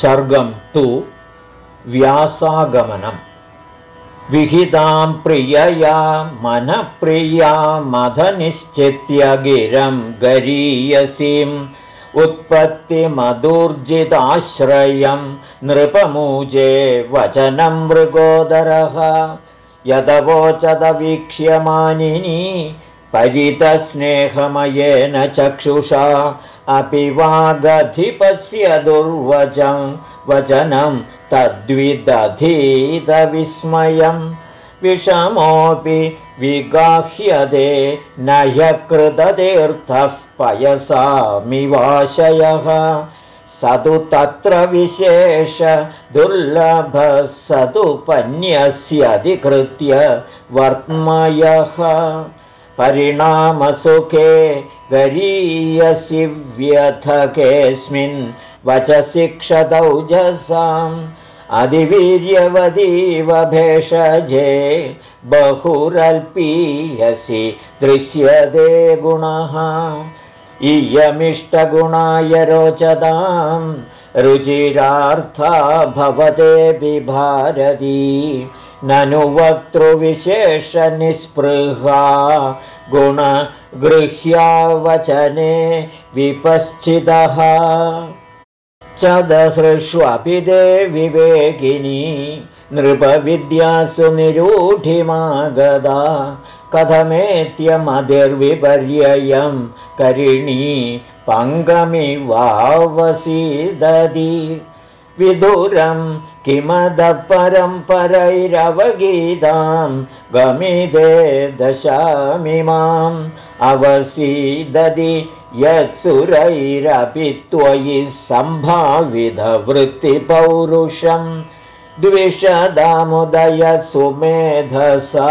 सर्गं तु व्यासागमनम् विहितां प्रियया मनप्रिया मधनिश्चित्य गिरं गरीयसीम्। उत्पत्तिमधुर्जिताश्रयं नृपमूजे वचनं मृगोदरः। यदवोचदवीक्ष्यमानिनी परितस्नेहमयेन चक्षुषा अपि वागधिपस्य दुर्वचं वचनं तद्विदधीतविस्मयं। विषमोऽपि विगाह्यते न ह्यकृततीर्थः पयसामिवाशयः। स तु तत्र विशेष दुर्लभः स तु पन्यस्यधिकृत्य वर्त्मयः परिणामसुखे गरीयसि व्यथकेऽस्मिन् वचसि क्षतौजसाम् अधिवीर्यवदीव भेषजे बहुरल्पीयसि दृश्यते गुणः इयमिष्टगुणाय रोचतां रुचिरार्था भवते बिभारती ननु वक्तृविशेषनिःस्पृहा गुणगृह्यावचने विपश्चितः चदसृष्वपि दे विवेकिनी नृपविद्यासु निरूढिमागदा कथमेत्यमधिर्विपर्ययं करिणी पङ्गमिवावसीदधि। विदुरं किमदपरं परैरवगीतां गमिदे दशामिमाम् अवसीदधि यत्सुरैरपि त्वयि सम्भाविधवृत्तिपौरुषम् द्विषदामुदय सुमेधसा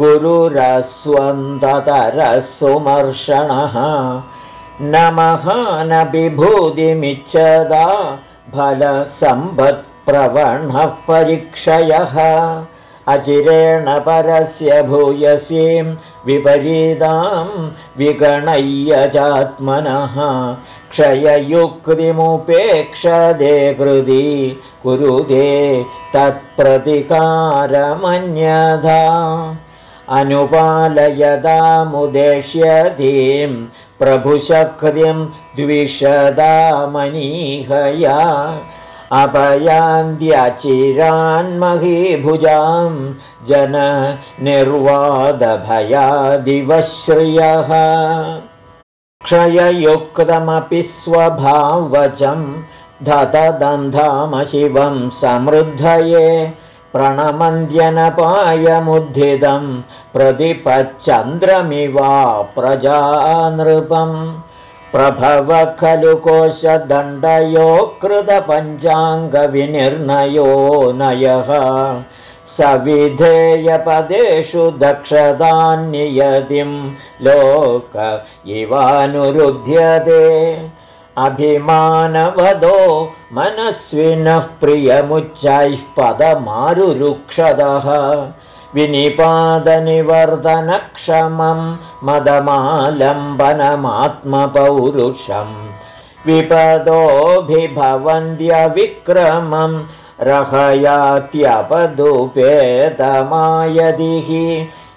गुरुरस्वन्दतरः सुमर्षणः नमः न विभूतिमिच्छदा फलसम्पत्प्रवणः परीक्षयः। अचिरेण परस्य भूयसीं विपरीतां विगणय्यजात्मनः क्षययुक्तिमुपेक्षदे कृति कुरुदे तत्प्रतिकारमन्यथा। अनुपालयदामुदेश्यधीं प्रभुशक्तिं द्विषदामनीहया अपयान्त्यचिरान्महीभुजां जननिर्वादभयादिवश्रियः क्षययुक्तमपि स्वभावचं धतदन्धामशिवं समृद्धये प्रणमन्द्यनपायमुद्धितं प्रतिपच्चन्द्रमिवा प्रजानृपम् प्रभव खलु कोशदण्डयो कृतपञ्चाङ्गविनिर्णयो नयः। सविधेयपदेषु दक्षतान्नियतिं लोक इवानुरुध्यते। अभिमानवदो मनस्विनः प्रियमुच्चैः पदमारुरुक्षदः विनिपादनिवर्धनक्षमं मदमालम्बनमात्मपौरुषम् विपदोऽभिभवन्त्यविक्रमं रहयात्यपदुपेतमायदिः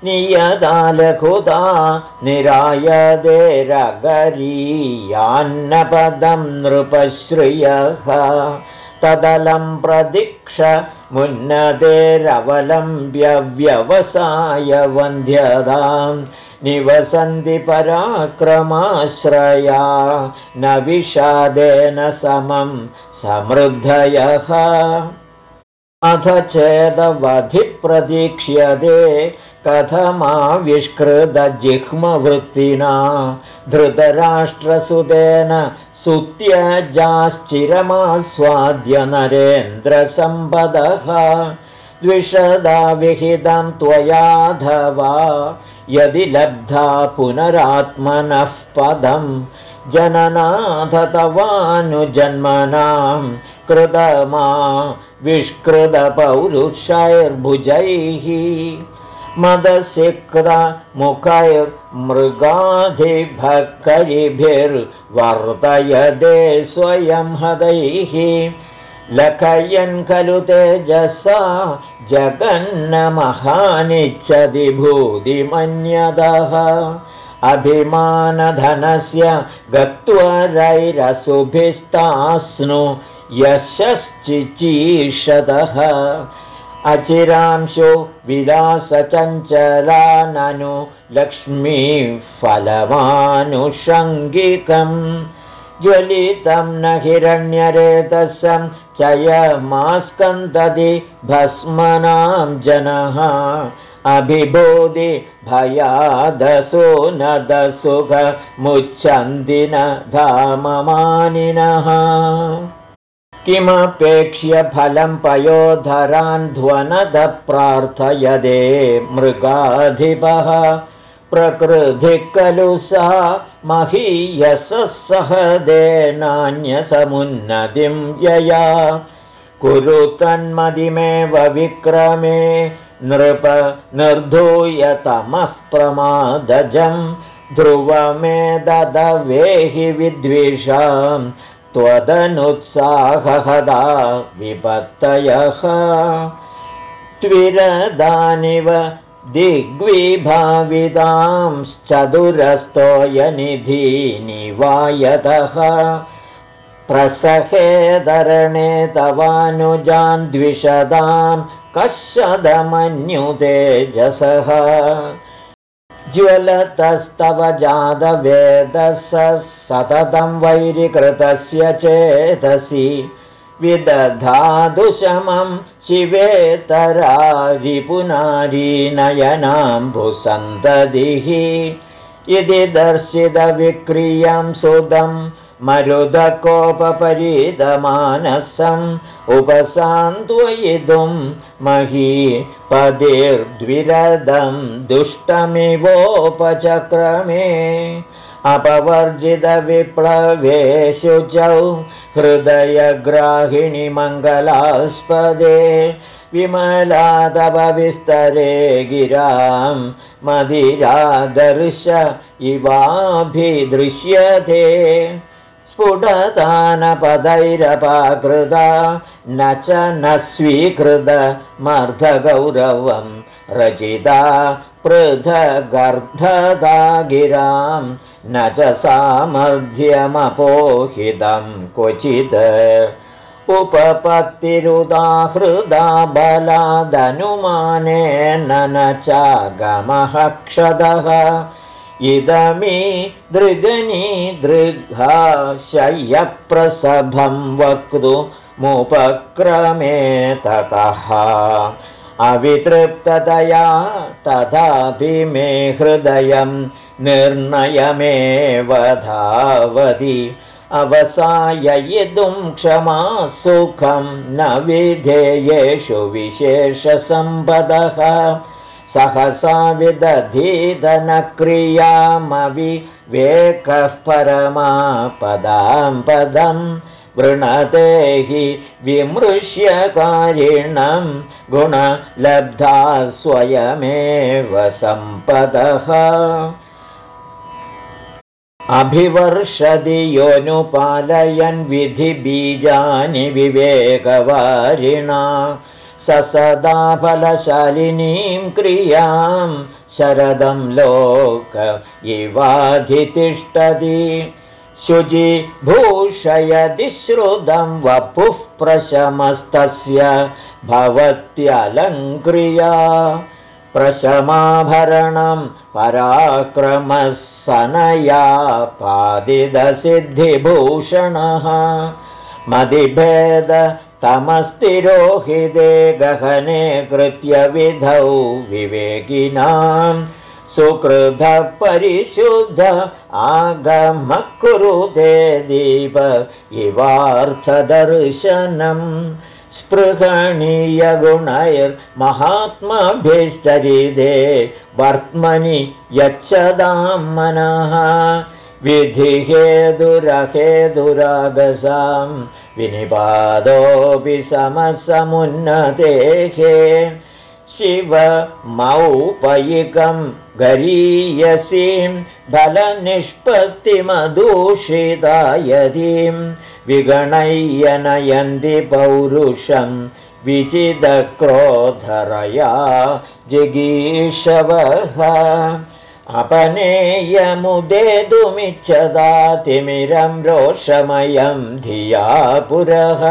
नियदालकुदा निरायदेरगरीयान्नपदं नृपश्रियः तदलं प्रदीक्ष मुन्नतेरवलम्ब्यव्यवसायवन्ध्यतां निवसन्ति पराक्रमाश्रया न विषादेन समं समृद्धयः। अथ चेदवधिप्रतीक्ष्यते कथमाविष्कृतजिह्मवृत्तिना धृतराष्ट्रसुतेन सुत्यजाश्चिरमास्वाद्य नरेन्द्रसम्पदः। द्विषदा विहितं त्वयाधवा यदि लब्धा पुनरात्मनः पदं। जननाथ तवानुजन्मनां कृतमा विष्कृतपौरुषैर्भुजैः मदसिक्तमुखैर्मृगाधिभक्करिभिर्वर्तयदे स्वयं हदैः। लखयन् खलु तेजसा जगन्नमहानिच्छति भूतिमन्यदः अभिमानधनस्य गत्वरैरसुभिस्तास्नु यशश्चिचीषतः अचिरांशो विलासचञ्चला ननु लक्ष्मीफलमानुषङ्गिकम् ज्वलितं न हिरण्यरेतसं चयमास्कन्दति भस्मनां जनः। अभिबोधि भयादसो न दसुखमुच्छन्ति न धाममानिनः किमपेक्ष्य फलं पयोधरान् ध्वनद प्रार्थयदे मृगाधिपः। प्रकृति खलु सा महीयसः नान्यसमुन्नतिं यया। कुरु तन्मदिमेव विक्रमे नृप निर्धूयतमः प्रमादजं ध्रुवमे ददवेहि विद्विषां त्वदनुत्साहदा विपत्तयः। त्विरदानिव दिग्विभाविदांश्चतुरस्तोयनिधीनिवायतः। प्रसहेदरणे तवानुजान् द्विषदां कश्चदमन्युतेजसः ज्वलतस्तव जातवेदस सततं वैरिकृतस्य चेतसि विदधादुशमं शिवेतरा विपुनारीनयनाम्बुसन्ततिः इति दर्शितविक्रियं सुदं मरुदकोपपरीदमानसम् उपसान्त्वयितुं मही पदिर्द्विरदं दुष्टमिवोपचक्रमे अपवर्जितविप्लवेषु च हृदयग्राहिणि मङ्गलास्पदे विमलादपविस्तरे गिरां मदिरादर्श इवाभिदृश्यते स्फुटदानपदैरपाकृता न च न स्वीकृतमर्धगौरवं रचिता पृथगर्धदा गिरां न च सामर्थ्यमपोहितं क्वचित् उपपत्तिरुदाहृदा बलादनुमानेन न चागमः क्षदः इदमी दृगनी दृग्हा शय्यप्रसभं वक्तुमुपक्रमे ततः। अवितृप्ततया तथापि मे हृदयं निर्णयमेव धावति। अवसाययितुं क्षमा सुखं न विधेयेषु विशेषसम्पदः सहसा विदधीधनक्रियामविवेकः परमापदां पदं वृणते हि विमृश्यकारिणं गुणलब्धा स्वयमेव सम्पदः। अभिवर्षदि योऽनुपालयन् विधिबीजानि विवेकवारिणा स सदा फलशालिनीं क्रियां शरदं लोक इवाधितिष्ठति। शुचिभूषयदि श्रुतं वपुः प्रशमस्तस्य भवत्यलङ्क्रिया। प्रशमाभरणं पराक्रमः सनया पादिदसिद्धिभूषणः मदिभेद तमस्तिरोहिते गहने कृत्यविधौ विवेकिनां सुकृतपरिशुद्ध आगमः कुरुते दीप इवार्थदर्शनम् स्पृहणीयगुणैर्महात्माभिश्चरिते वर्त्मनि यच्छदां मनः विधिहेदुरहेदुरागसां विनिपादोऽपि समसमुन्नतेः शिवमौपयिकं गरीयसीं बलनिष्पत्तिमदूषितायतीं विगणय्यनयन्ति पौरुषं विचिदक्रोधरया जिगीषवः अपनेयमुदेतुमिच्छदातिमिरं रोषमयं धिया पुरः।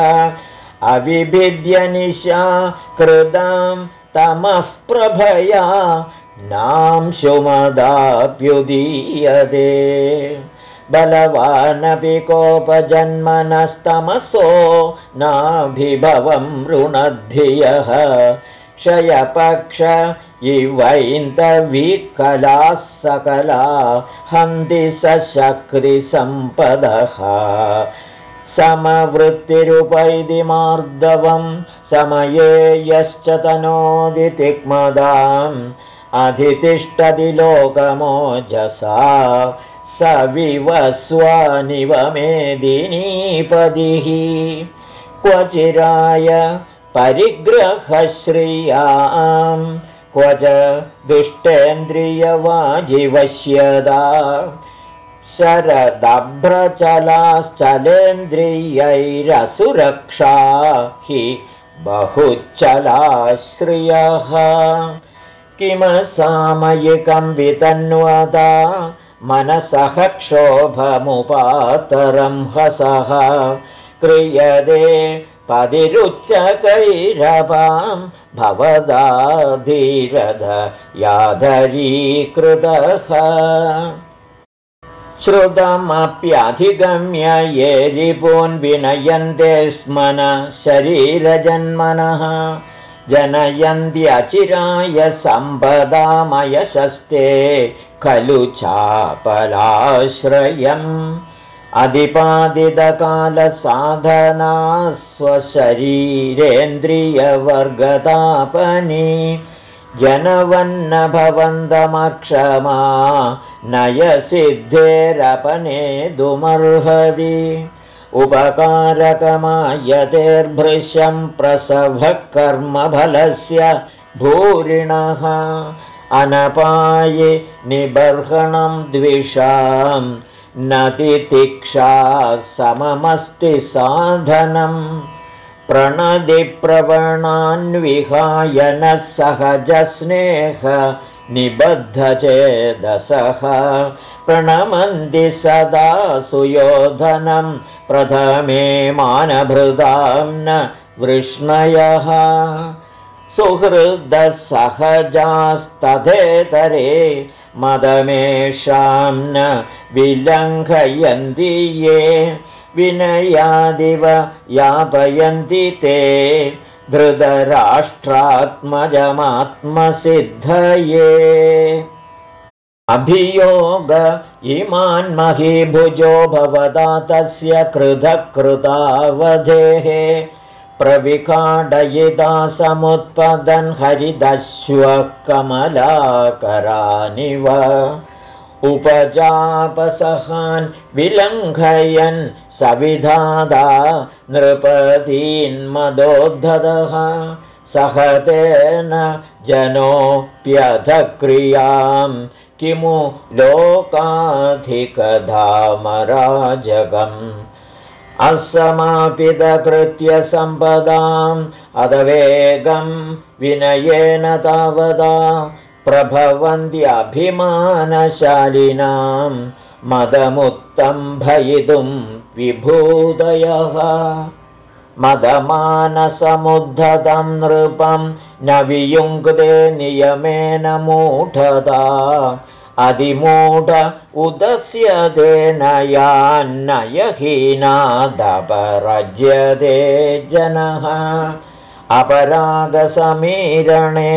अविभिद्यनिशा कृतां तमः प्रभया नांशुमदाप्युदीयते बलवानपि कोपजन्मनस्तमसो नाभिभवं ऋणद्धियः क्षयपक्ष इवैन्दविकलाः सकला हन्ति सशक्तिसम्पदः। समवृत्तिरुपैति मार्दवं समये यश्च तनोदितिग्मदाम् अधितिष्ठति लोकमोजसा। स विवस्वानिव मेदिनीपदिः क्वचिराय परिग्रहश्रियां क्व च दुष्टेन्द्रियवाजिवश्यदा। शरदभ्रचलाश्चलेन्द्रियैरसुरक्षा हि बहुचलाश्रियः। किमसामयिकं वितन्वता मनसः क्षोभमुपातरं हसः। क्रियते पदिरुच्चकैरवां भवदाधीरध यादरीकृतः श्रुतमप्यधिगम्य ये रिपून्विनयन्ते स्म न शरीरजन्मनः। जनयन्त्यचिराय सम्पदामयशस्ते खलु चापलाश्रयम् अधिपादितकालसाधना स्वशरीरेन्द्रियवर्गतापनि जनवन्न भवन्तमक्षमा नयसिद्धेरपने दुमर्हति उपकारकमायतेर्भृशं प्रसभः कर्मफलस्य भूरिणः। अनपायि निबर्हणं द्विषां न तितिक्षा सममस्ति साधनम्। प्रणदिप्रवणान्विहाय न सहजस्नेह निबद्धचेदसः प्रणमन्ति सदा सुयोधनं प्रथमे मानभृतां न वृष्णयः सुहृदसहजास्तथेतरे मदमेषां न विलङ्घयन्ति ये विनयादिव यापयन्ति ते धृतराष्ट्रात्मजमात्मसिद्धये। अभियोग इमान्महीभुजो भवदा तस्य कृतकृतावधेः प्रविकाडयिता समुत्पदन् हरिदश्वकमलाकरानिव उपजापसहान् विलङ्घयन् सविधादा नृपतीन्मदोद्धतः सहतेन जनोऽप्यधक्रियां किमु लोकाधिकधामराजगम् असमापितकृत्य सम्पदाम् अदवेगं विनयेन तावदा प्रभवन्त्यभिमानशालिनां मदमुत्तम्भयितुं विभूदयः मदमानसमुद्धतं नृपं न वियुङ्क्ते नियमेन मूढता अधिमूढ उदस्य देनयान्नयहीनादपरज्यते जनः अपरागसमीरणे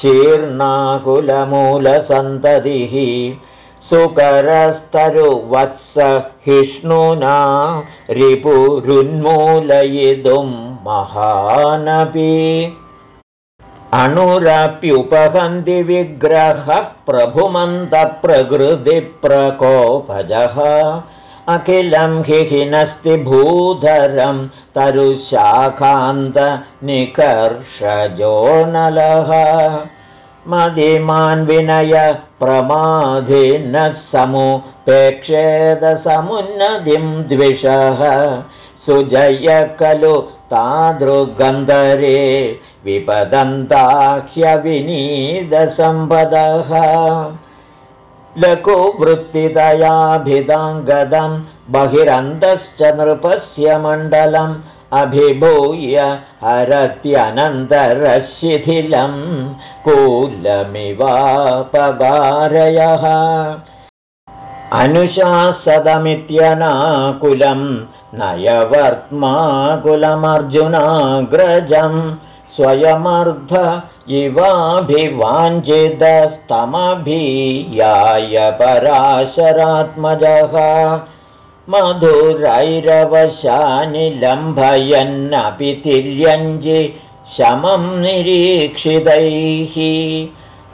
शीर्णाकुलमूलसन्ततिः सुकरस्तरुवत्सहिष्णुना रिपुरुन्मूलयितुं महानपि अणुरप्युपहन्ति विग्रहः प्रभुमन्तप्रकृतिप्रकोपजः अखिलं हि हिनस्ति भूधरं तरुशाखान्तनिकर्षजो नलः मदिमान् विनय प्रमाधिनः समुपेक्षेदसमुन्नतिं द्विषः सुजय खलु तादृगन्धरे विपदन्ताह्यविनीदसम्पदः लघुवृत्तितयाभिदाङ्गदं बहिरन्तश्च नृपस्य मण्डलम् अभिभूय हरत्यनन्तरशिथिलं कूलमिवापगारयः अनुशासदमित्यनाकुलं नयवर्त्माकुलमर्जुनाग्रजं स्वयमर्ध इवाभिवाञ्छिदस्तमभियाय पराशरात्मजः। मधुरैरवशानि लम्भयन्नपि तिर्यञ्जि शमं निरीक्षितैः।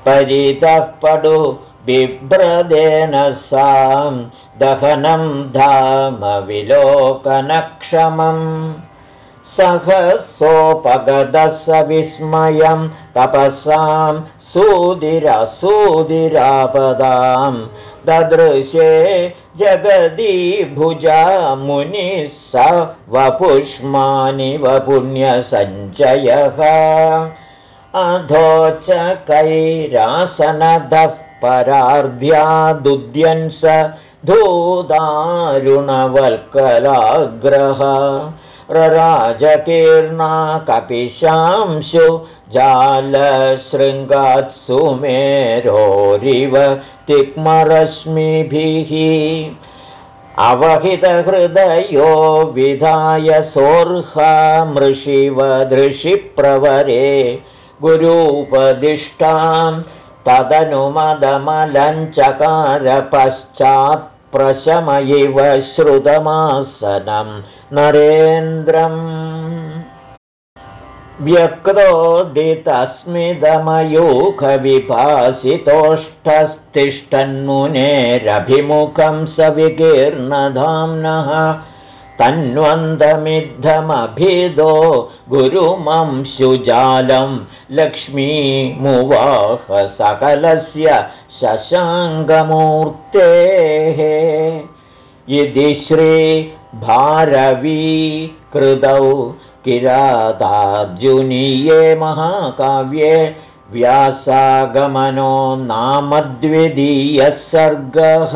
परितः पडु बिभ्रदेन सां दहनं धामविलोकनक्षमम् सहसोपगदस विस्मयं तपसां सुदिरसूदिरापदां। ददृशे जगदी भुजा मुनिः स वपुष्मानि वपुण्यसञ्चयः। अधोचकैरासनदः परार्ध्यादुद्यन् स धूदारुणवल्कलाग्रह रराजकीर्णा कपिशांशु जालशृङ्गात्सु मेरोरिव तिक्मरश्मिभिः। अवहितहृदयो विधाय सोऽर्हामृषिव दृशिप्रवरे गुरूपदिष्टां तदनुमदमलञ्चकारपश्चात्प्रशमयिव श्रुतमासनं नरेन्द्रम्। व्यक्तोदितस्मिदमयूखविभासितोष्ठस्तिष्ठन्मुनेरभिमुखं स विकीर्णधाम्नः तन्वन्दमिद्धमभिदो गुरुमंशुजालं लक्ष्मीमुवाह सकलस्य शशाङ्गमूर्तेः इति श्रीभारवी कृतौ किरातार्जुनीये महाकाव्ये व्यासागमनो नाम द्वितीयः सर्गः